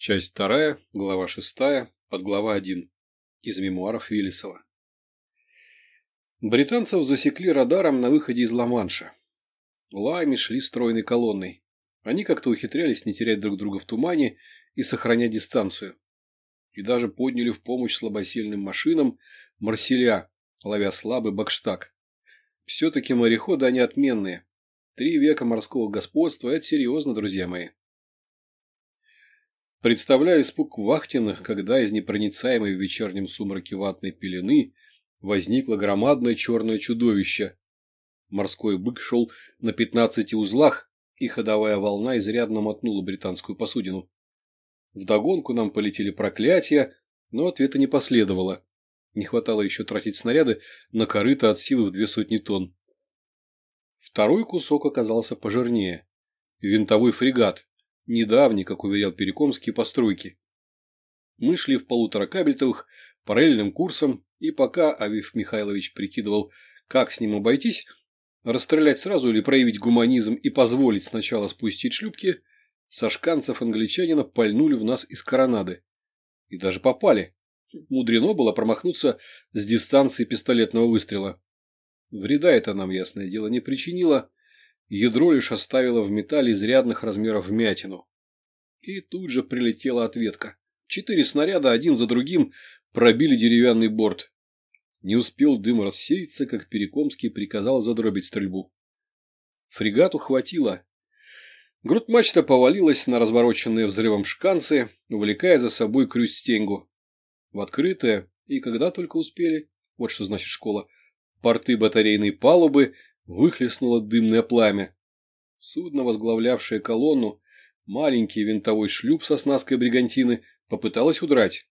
Часть вторая, глава шестая, подглава один. Из мемуаров Виллисова. Британцев засекли радаром на выходе из Ла-Манша. Лайми шли стройной колонной. Они как-то ухитрялись не терять друг друга в тумане и сохранять дистанцию. И даже подняли в помощь слабосильным машинам Марселя, ловя слабый бакштаг. Все-таки мореходы они отменные. Три века морского господства – это серьезно, друзья мои. Представляю испуг вахтенных, когда из непроницаемой в вечернем сумраке ватной пелены возникло громадное черное чудовище. Морской бык шел на пятнадцати узлах, и ходовая волна изрядно мотнула британскую посудину. Вдогонку нам полетели проклятия, но ответа не последовало. Не хватало еще тратить снаряды на корыто от силы в две сотни тонн. Второй кусок оказался пожирнее. Винтовой фрегат, недавней, как уверял Перекомский, постройки. Мы шли в полуторакабельтовых параллельным курсом, и пока Авив Михайлович прикидывал, как с ним обойтись, расстрелять сразу или проявить гуманизм и позволить сначала спустить шлюпки, сашканцев англичанина пальнули в нас из коронады. И даже попали. Мудрено было промахнуться с дистанции пистолетного выстрела. Вреда это нам, ясное дело, не причинило, Ядро лишь оставило в металле изрядных размеров вмятину. И тут же прилетела ответка. Четыре снаряда один за другим пробили деревянный борт. Не успел дым рассеяться, как Перекомский приказал задробить стрельбу. Фрегату хватило. Грудмачта повалилась на развороченные взрывом шканцы, увлекая за собой крюстенгу. В открытое, и когда только успели, вот что значит школа, порты батарейной палубы выхлестнуло дымное пламя. Судно, возглавлявшее колонну, маленький винтовой шлюп со снаской бригантины, попыталось удрать.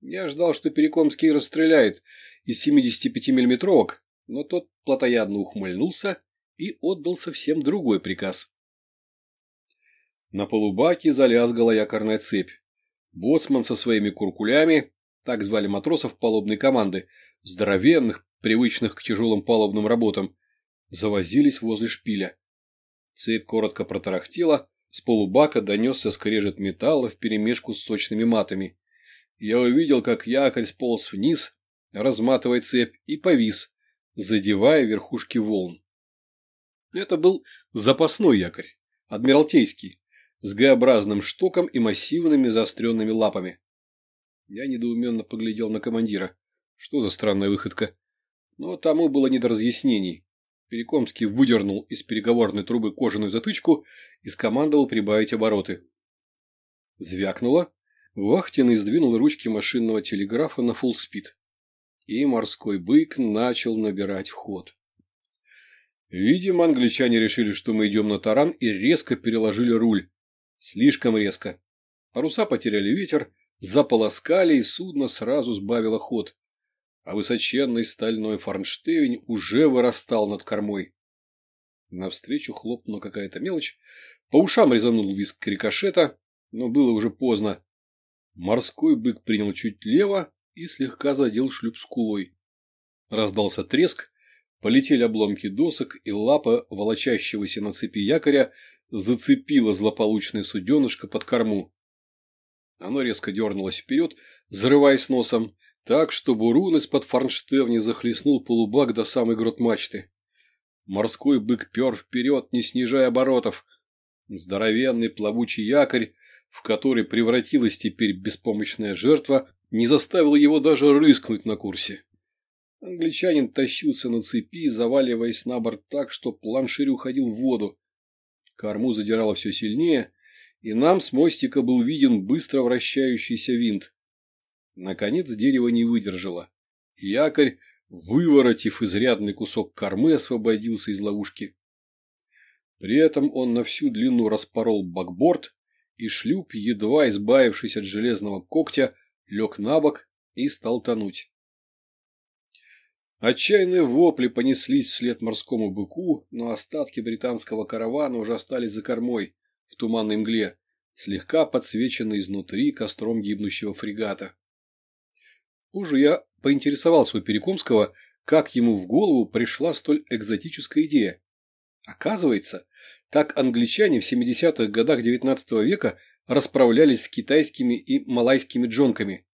Я ждал, что Перекомский расстреляет из 75 миллиметровок, но тот плотоядно ухмыльнулся и отдал совсем другой приказ. На полубаке залязгала якорная цепь. Боцман со своими куркулями, так звали матросов палубной команды, здоровенных, привычных к тяжелым палубным работам, завозились возле шпиля. Цепь коротко протарахтела, с полубака донесся скрежет металла вперемешку с сочными матами. Я увидел, как якорь сполз вниз, разматывая цепь, и повис, задевая верхушки волн. Это был запасной якорь, адмиралтейский, с Г-образным штоком и массивными заостренными лапами. Я недоуменно поглядел на командира. Что за странная выходка? Но тому было не до разъяснений. Перекомский выдернул из переговорной трубы кожаную затычку и скомандовал прибавить обороты. Звякнуло. Вахтенный сдвинул ручки машинного телеграфа на фуллспид. И морской бык начал набирать ход. Видимо, англичане решили, что мы идем на таран и резко переложили руль. Слишком резко. Паруса потеряли ветер, заполоскали, и судно сразу сбавило ход а высоченный стальной форнштевень уже вырастал над кормой. Навстречу хлопнула какая-то мелочь, по ушам резанул виск рикошета, но было уже поздно. Морской бык принял чуть лево и слегка задел шлюп скулой. Раздался треск, полетели обломки досок, и лапа волочащегося на цепи якоря зацепила злополучное суденышко под корму. Оно резко дернулось вперед, взрываясь носом, так что бурун из-под форнштевня захлестнул полубак до самой грот мачты. Морской бык пер вперед, не снижая оборотов. Здоровенный плавучий якорь, в который превратилась теперь беспомощная жертва, не заставил его даже рыскнуть на курсе. Англичанин тащился на цепи, заваливаясь на борт так, что планширь уходил в воду. Корму задирало все сильнее, и нам с мостика был виден быстро вращающийся винт. Наконец дерево не выдержало. Якорь, выворотив изрядный кусок кормы, освободился из ловушки. При этом он на всю длину распорол бакборд, и шлюп, едва избавившись от железного когтя, лег на бок и стал тонуть. Отчаянные вопли понеслись вслед морскому быку, но остатки британского каравана уже остались за кормой, в туманной мгле, слегка подсвеченной изнутри костром гибнущего фрегата. Позже я поинтересовался у Перекомского, как ему в голову пришла столь экзотическая идея. Оказывается, так англичане в 70-х годах XIX века расправлялись с китайскими и малайскими джонками.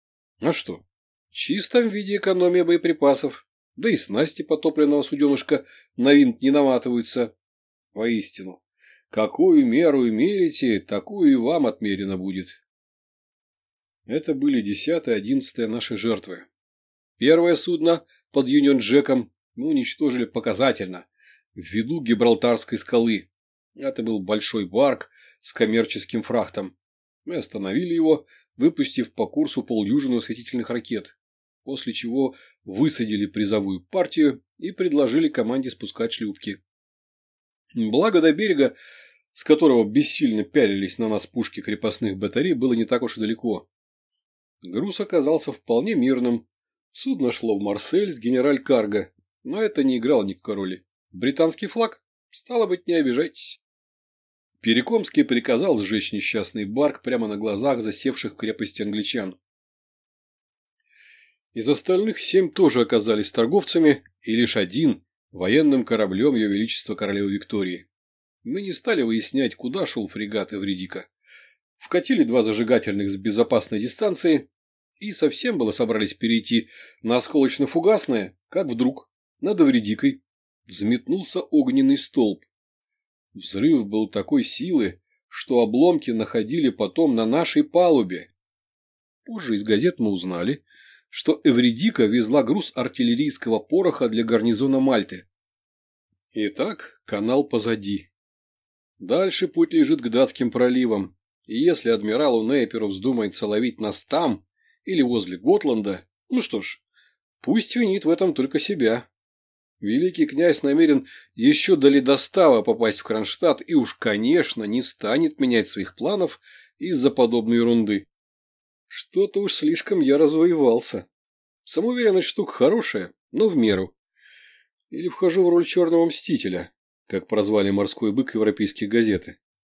А что? В чистом виде экономия боеприпасов. Да и снасти потопленного суденышка на винт не наматываются. Воистину, какую меру мерите, такую и вам отмерено будет. Это были десятая, одиннадцатая наши жертвы. Первое судно под Юнион Джеком мы уничтожили показательно, в виду Гибралтарской скалы. Это был большой барк с коммерческим фрахтом. Мы остановили его, выпустив по курсу полдюжины осветительных ракет, после чего высадили призовую партию и предложили команде спускать шлюпки. Благо до берега, с которого бессильно пялились на нас пушки крепостных батарей, было не так уж и далеко. Груз оказался вполне мирным. Судно шло в Марсель с генераль Карго, но это не играло никакой роли. Британский флаг? Стало быть, не обижайтесь. Перекомский приказал сжечь несчастный барк прямо на глазах засевших в крепости англичан. Из остальных семь тоже оказались торговцами, и лишь один – военным кораблем Ее Величества Королевы Виктории. Мы не стали выяснять, куда шел фрегат Эвредика. Вкатили два зажигательных с безопасной дистанции и совсем было собрались перейти на осколочно-фугасное, как вдруг над Эвредикой взметнулся огненный столб. Взрыв был такой силы, что обломки находили потом на нашей палубе. Позже из газет мы узнали, что Эвредика везла груз артиллерийского пороха для гарнизона Мальты. Итак, канал позади. Дальше путь лежит к датским проливам, и если адмиралу Нейперу вздумается ловить нас там или возле Готланда, ну что ж, пусть винит в этом только себя. Великий князь намерен еще до ледостава попасть в Кронштадт и уж, конечно, не станет менять своих планов из-за подобной ерунды. Что-то уж слишком я развоевался. Самоуверенность штука хорошая, но в меру. Или вхожу в роль черного мстителя, как прозвали морской бык европейские газеты.